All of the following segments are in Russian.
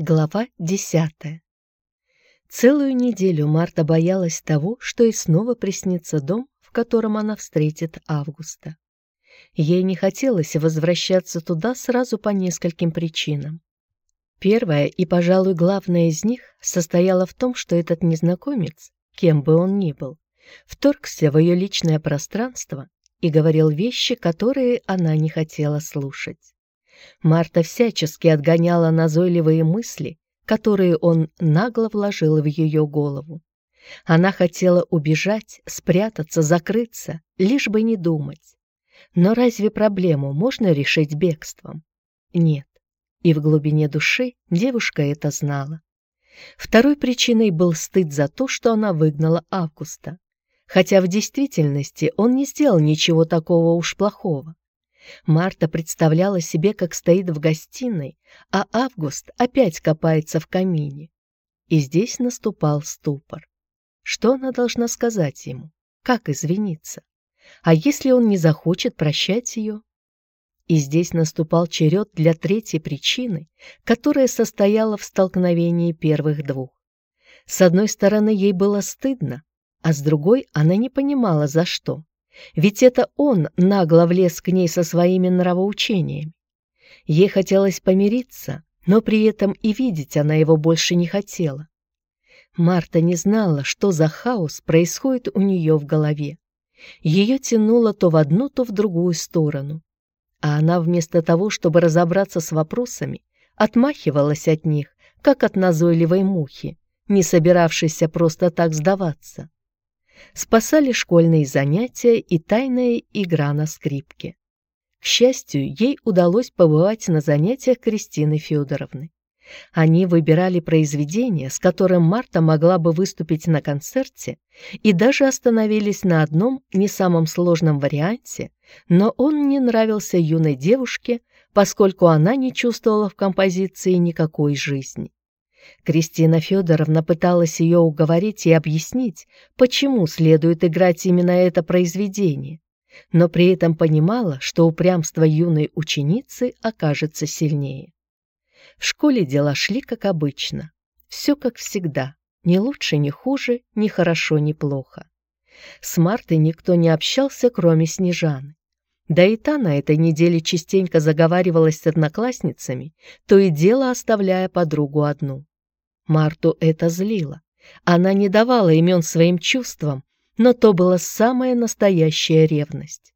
Глава десятая. Целую неделю Марта боялась того, что ей снова приснится дом, в котором она встретит Августа. Ей не хотелось возвращаться туда сразу по нескольким причинам. Первая и, пожалуй, главная из них состояла в том, что этот незнакомец, кем бы он ни был, вторгся в ее личное пространство и говорил вещи, которые она не хотела слушать. Марта всячески отгоняла назойливые мысли, которые он нагло вложил в ее голову. Она хотела убежать, спрятаться, закрыться, лишь бы не думать. Но разве проблему можно решить бегством? Нет. И в глубине души девушка это знала. Второй причиной был стыд за то, что она выгнала Августа. Хотя в действительности он не сделал ничего такого уж плохого. Марта представляла себе, как стоит в гостиной, а Август опять копается в камине. И здесь наступал ступор. Что она должна сказать ему? Как извиниться? А если он не захочет прощать ее? И здесь наступал черед для третьей причины, которая состояла в столкновении первых двух. С одной стороны, ей было стыдно, а с другой она не понимала, за что. Ведь это он нагло влез к ней со своими нравоучениями. Ей хотелось помириться, но при этом и видеть она его больше не хотела. Марта не знала, что за хаос происходит у нее в голове. Ее тянуло то в одну, то в другую сторону. А она вместо того, чтобы разобраться с вопросами, отмахивалась от них, как от назойливой мухи, не собиравшейся просто так сдаваться спасали школьные занятия и тайная игра на скрипке. К счастью, ей удалось побывать на занятиях Кристины Федоровны. Они выбирали произведение, с которым Марта могла бы выступить на концерте, и даже остановились на одном не самом сложном варианте, но он не нравился юной девушке, поскольку она не чувствовала в композиции никакой жизни. Кристина Федоровна пыталась ее уговорить и объяснить, почему следует играть именно это произведение, но при этом понимала, что упрямство юной ученицы окажется сильнее. В школе дела шли как обычно, все как всегда, ни лучше, ни хуже, ни хорошо, ни плохо. С Мартой никто не общался, кроме Снежаны. Да и та на этой неделе частенько заговаривалась с одноклассницами, то и дело оставляя подругу одну. Марту это злило. Она не давала имен своим чувствам, но то была самая настоящая ревность.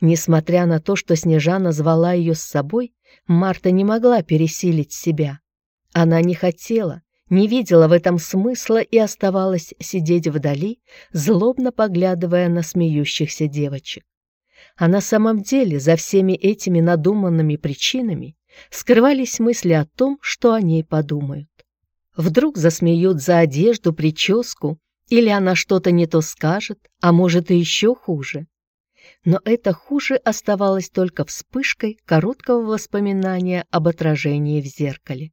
Несмотря на то, что Снежана звала ее с собой, Марта не могла пересилить себя. Она не хотела, не видела в этом смысла и оставалась сидеть вдали, злобно поглядывая на смеющихся девочек. А на самом деле за всеми этими надуманными причинами скрывались мысли о том, что о ней подумают. Вдруг засмеют за одежду, прическу, или она что-то не то скажет, а может и еще хуже. Но это хуже оставалось только вспышкой короткого воспоминания об отражении в зеркале.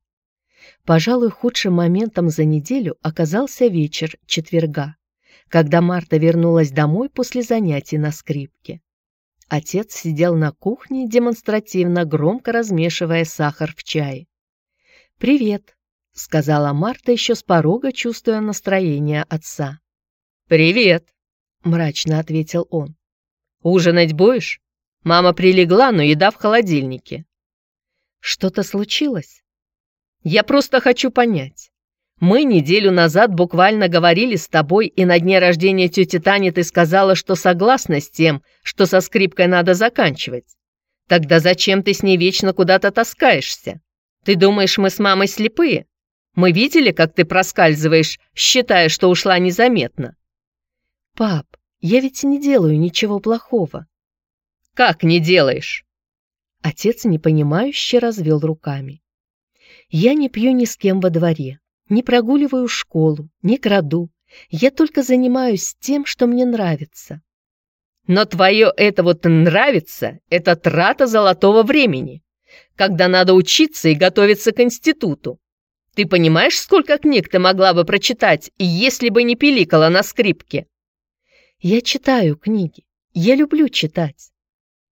Пожалуй, худшим моментом за неделю оказался вечер четверга, когда Марта вернулась домой после занятий на скрипке. Отец сидел на кухне, демонстративно громко размешивая сахар в чае. «Привет», — сказала Марта еще с порога, чувствуя настроение отца. «Привет», — мрачно ответил он. «Ужинать будешь? Мама прилегла, но еда в холодильнике». «Что-то случилось?» «Я просто хочу понять. Мы неделю назад буквально говорили с тобой, и на дне рождения тети Тани ты сказала, что согласна с тем, что со скрипкой надо заканчивать. Тогда зачем ты с ней вечно куда-то таскаешься? Ты думаешь, мы с мамой слепые? Мы видели, как ты проскальзываешь, считая, что ушла незаметно». «Пап, я ведь не делаю ничего плохого». «Как не делаешь?» Отец непонимающе развел руками. «Я не пью ни с кем во дворе, не прогуливаю школу, не краду. Я только занимаюсь тем, что мне нравится». «Но твое это вот нравится — это трата золотого времени, когда надо учиться и готовиться к институту. Ты понимаешь, сколько книг ты могла бы прочитать, если бы не пиликала на скрипке?» «Я читаю книги. Я люблю читать».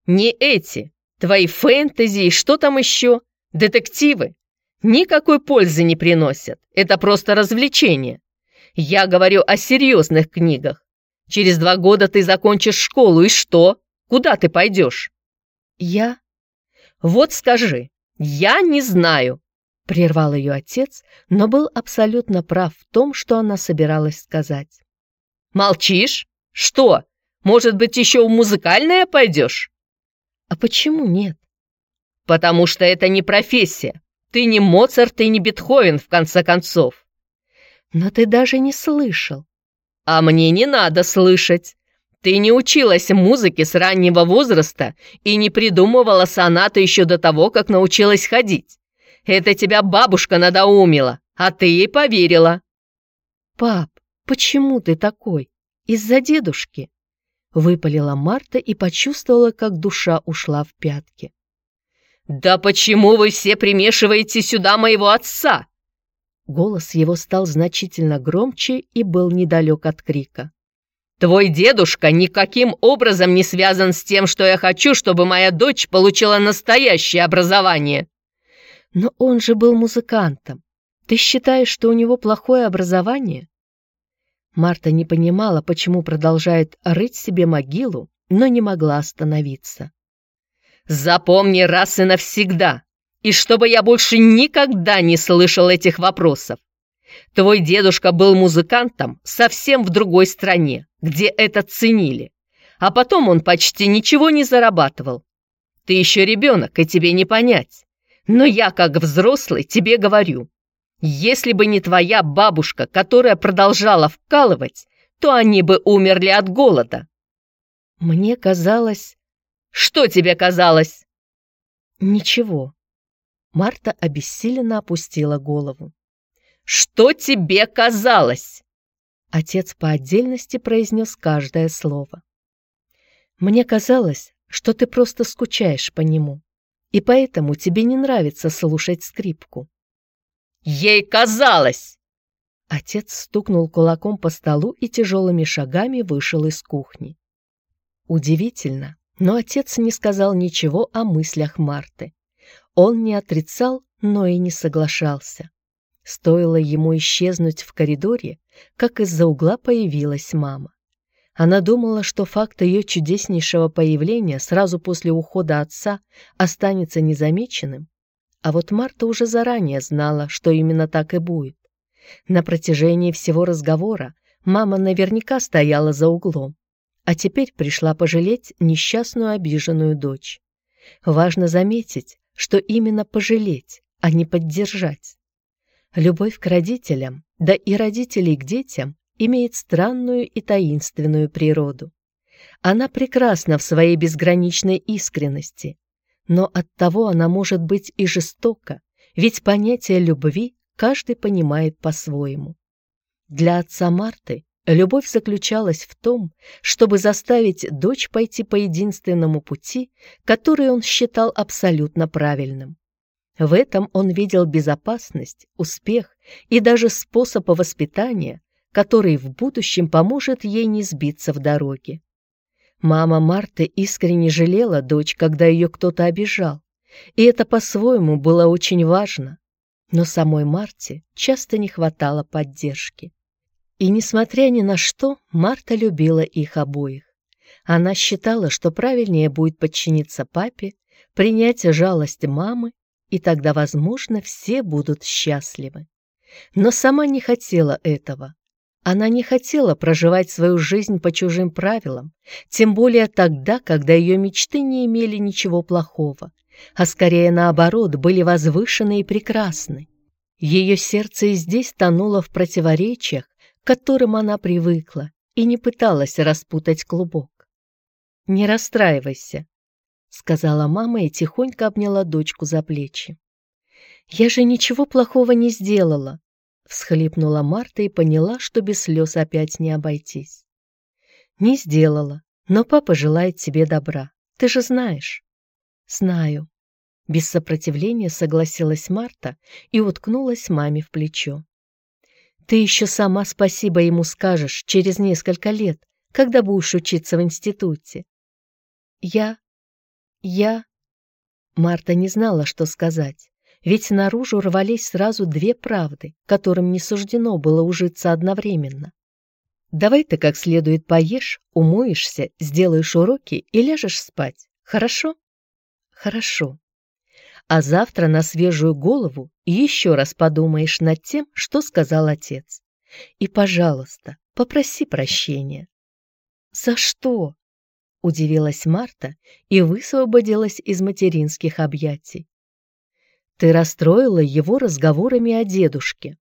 «Не эти. Твои фэнтези и что там еще? Детективы. Никакой пользы не приносят. Это просто развлечение. Я говорю о серьезных книгах. Через два года ты закончишь школу, и что? Куда ты пойдешь? Я? Вот скажи, я не знаю. Прервал ее отец, но был абсолютно прав в том, что она собиралась сказать. Молчишь? Что? Может быть, еще в музыкальное пойдешь? А почему нет? Потому что это не профессия. Ты не Моцарт и не Бетховен, в конце концов. Но ты даже не слышал. А мне не надо слышать. Ты не училась музыке с раннего возраста и не придумывала сонаты еще до того, как научилась ходить. Это тебя бабушка надоумила, а ты ей поверила. Пап, почему ты такой? Из-за дедушки? Выпалила Марта и почувствовала, как душа ушла в пятки. «Да почему вы все примешиваете сюда моего отца?» Голос его стал значительно громче и был недалек от крика. «Твой дедушка никаким образом не связан с тем, что я хочу, чтобы моя дочь получила настоящее образование». «Но он же был музыкантом. Ты считаешь, что у него плохое образование?» Марта не понимала, почему продолжает рыть себе могилу, но не могла остановиться. «Запомни раз и навсегда, и чтобы я больше никогда не слышал этих вопросов. Твой дедушка был музыкантом совсем в другой стране, где это ценили, а потом он почти ничего не зарабатывал. Ты еще ребенок, и тебе не понять. Но я, как взрослый, тебе говорю, если бы не твоя бабушка, которая продолжала вкалывать, то они бы умерли от голода. Мне казалось... Что тебе казалось? Ничего. Марта обессиленно опустила голову. Что тебе казалось? Отец по отдельности произнес каждое слово. Мне казалось, что ты просто скучаешь по нему, и поэтому тебе не нравится слушать скрипку. Ей казалось!» Отец стукнул кулаком по столу и тяжелыми шагами вышел из кухни. Удивительно, но отец не сказал ничего о мыслях Марты. Он не отрицал, но и не соглашался. Стоило ему исчезнуть в коридоре, как из-за угла появилась мама. Она думала, что факт ее чудеснейшего появления сразу после ухода отца останется незамеченным, а вот Марта уже заранее знала, что именно так и будет. На протяжении всего разговора мама наверняка стояла за углом, а теперь пришла пожалеть несчастную обиженную дочь. Важно заметить, что именно пожалеть, а не поддержать. Любовь к родителям, да и родителей к детям, имеет странную и таинственную природу. Она прекрасна в своей безграничной искренности, но оттого она может быть и жестока, ведь понятие любви каждый понимает по-своему. Для отца Марты любовь заключалась в том, чтобы заставить дочь пойти по единственному пути, который он считал абсолютно правильным. В этом он видел безопасность, успех и даже способ воспитания, который в будущем поможет ей не сбиться в дороге. Мама Марты искренне жалела дочь, когда ее кто-то обижал, и это по-своему было очень важно. Но самой Марте часто не хватало поддержки. И несмотря ни на что, Марта любила их обоих. Она считала, что правильнее будет подчиниться папе, принять жалость мамы, и тогда, возможно, все будут счастливы. Но сама не хотела этого. Она не хотела проживать свою жизнь по чужим правилам, тем более тогда, когда ее мечты не имели ничего плохого, а скорее наоборот были возвышены и прекрасны. Ее сердце и здесь тонуло в противоречиях, к которым она привыкла, и не пыталась распутать клубок. «Не расстраивайся», — сказала мама и тихонько обняла дочку за плечи. «Я же ничего плохого не сделала. Всхлипнула Марта и поняла, что без слез опять не обойтись. «Не сделала, но папа желает тебе добра. Ты же знаешь». «Знаю». Без сопротивления согласилась Марта и уткнулась маме в плечо. «Ты еще сама спасибо ему скажешь через несколько лет, когда будешь учиться в институте». «Я... я...» Марта не знала, что сказать. Ведь наружу рвались сразу две правды, которым не суждено было ужиться одновременно. Давай ты как следует поешь, умоешься, сделаешь уроки и ляжешь спать. Хорошо? Хорошо. А завтра на свежую голову еще раз подумаешь над тем, что сказал отец. И, пожалуйста, попроси прощения. За что? Удивилась Марта и высвободилась из материнских объятий. Ты расстроила его разговорами о дедушке.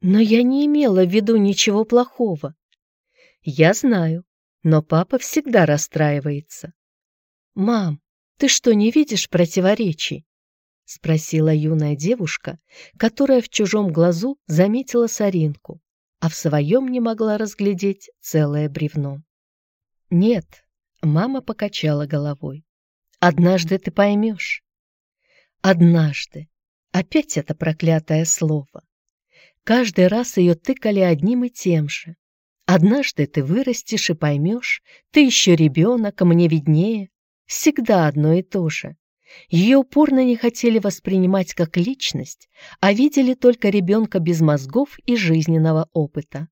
Но я не имела в виду ничего плохого. Я знаю, но папа всегда расстраивается. Мам, ты что, не видишь противоречий? Спросила юная девушка, которая в чужом глазу заметила соринку, а в своем не могла разглядеть целое бревно. Нет, мама покачала головой. Однажды ты поймешь. Однажды. Опять это проклятое слово. Каждый раз ее тыкали одним и тем же. Однажды ты вырастешь и поймешь, ты еще ребенок, а мне виднее. Всегда одно и то же. Ее упорно не хотели воспринимать как личность, а видели только ребенка без мозгов и жизненного опыта.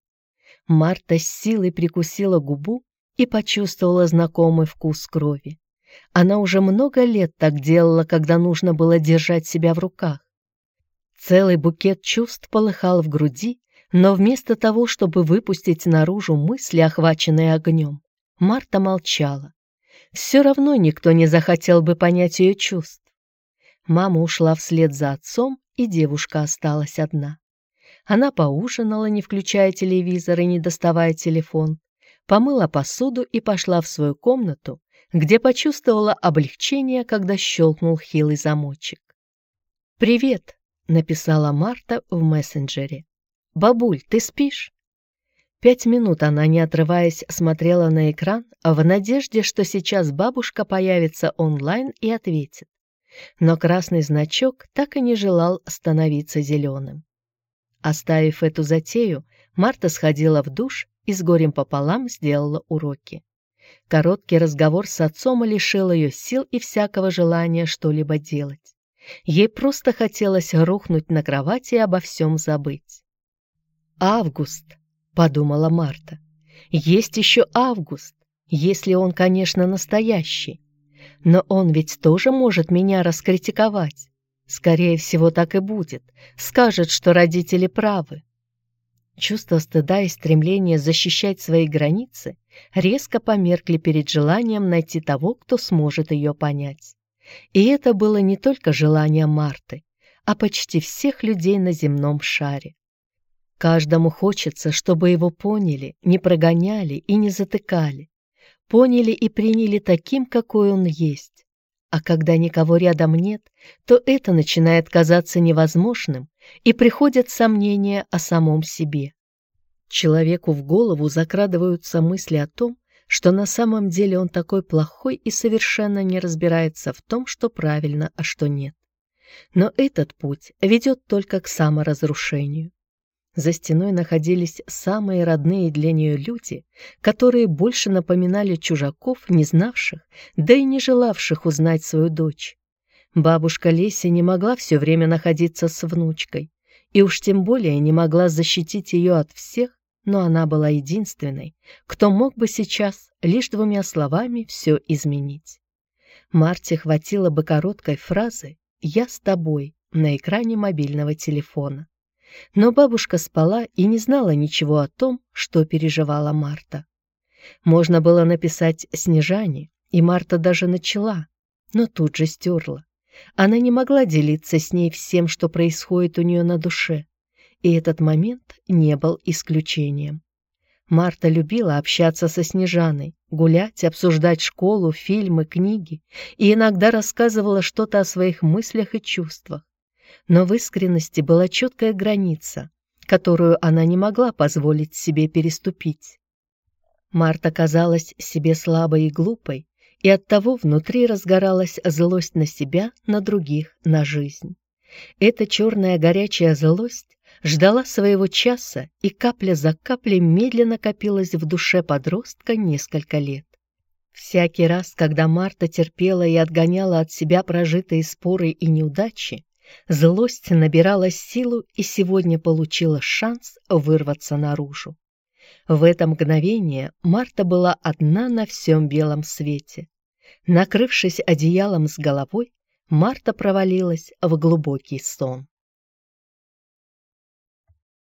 Марта с силой прикусила губу и почувствовала знакомый вкус крови. Она уже много лет так делала, когда нужно было держать себя в руках. Целый букет чувств полыхал в груди, но вместо того, чтобы выпустить наружу мысли, охваченные огнем, Марта молчала. Все равно никто не захотел бы понять ее чувств. Мама ушла вслед за отцом, и девушка осталась одна. Она поужинала, не включая телевизор и не доставая телефон, помыла посуду и пошла в свою комнату, где почувствовала облегчение, когда щелкнул хилый замочек. «Привет», — написала Марта в мессенджере. «Бабуль, ты спишь?» Пять минут она, не отрываясь, смотрела на экран, в надежде, что сейчас бабушка появится онлайн и ответит. Но красный значок так и не желал становиться зеленым. Оставив эту затею, Марта сходила в душ и с горем пополам сделала уроки. Короткий разговор с отцом лишил ее сил и всякого желания что-либо делать. Ей просто хотелось рухнуть на кровати и обо всем забыть. «Август», — подумала Марта, — «есть еще Август, если он, конечно, настоящий. Но он ведь тоже может меня раскритиковать. Скорее всего, так и будет. Скажет, что родители правы. Чувство стыда и стремление защищать свои границы резко померкли перед желанием найти того, кто сможет ее понять. И это было не только желание Марты, а почти всех людей на земном шаре. Каждому хочется, чтобы его поняли, не прогоняли и не затыкали, поняли и приняли таким, какой он есть. А когда никого рядом нет, то это начинает казаться невозможным, и приходят сомнения о самом себе. Человеку в голову закрадываются мысли о том, что на самом деле он такой плохой и совершенно не разбирается в том, что правильно, а что нет. Но этот путь ведет только к саморазрушению. За стеной находились самые родные для нее люди, которые больше напоминали чужаков, не знавших, да и не желавших узнать свою дочь. Бабушка Леся не могла все время находиться с внучкой, и уж тем более не могла защитить ее от всех, но она была единственной, кто мог бы сейчас лишь двумя словами все изменить. Марте хватило бы короткой фразы «Я с тобой» на экране мобильного телефона. Но бабушка спала и не знала ничего о том, что переживала Марта. Можно было написать «Снежане», и Марта даже начала, но тут же стерла. Она не могла делиться с ней всем, что происходит у нее на душе, и этот момент не был исключением. Марта любила общаться со Снежаной, гулять, обсуждать школу, фильмы, книги и иногда рассказывала что-то о своих мыслях и чувствах. Но в искренности была четкая граница, которую она не могла позволить себе переступить. Марта казалась себе слабой и глупой, и оттого внутри разгоралась злость на себя, на других, на жизнь. Эта черная горячая злость ждала своего часа, и капля за каплей медленно копилась в душе подростка несколько лет. Всякий раз, когда Марта терпела и отгоняла от себя прожитые споры и неудачи, Злость набирала силу и сегодня получила шанс вырваться наружу. В это мгновение Марта была одна на всем белом свете. Накрывшись одеялом с головой, Марта провалилась в глубокий сон.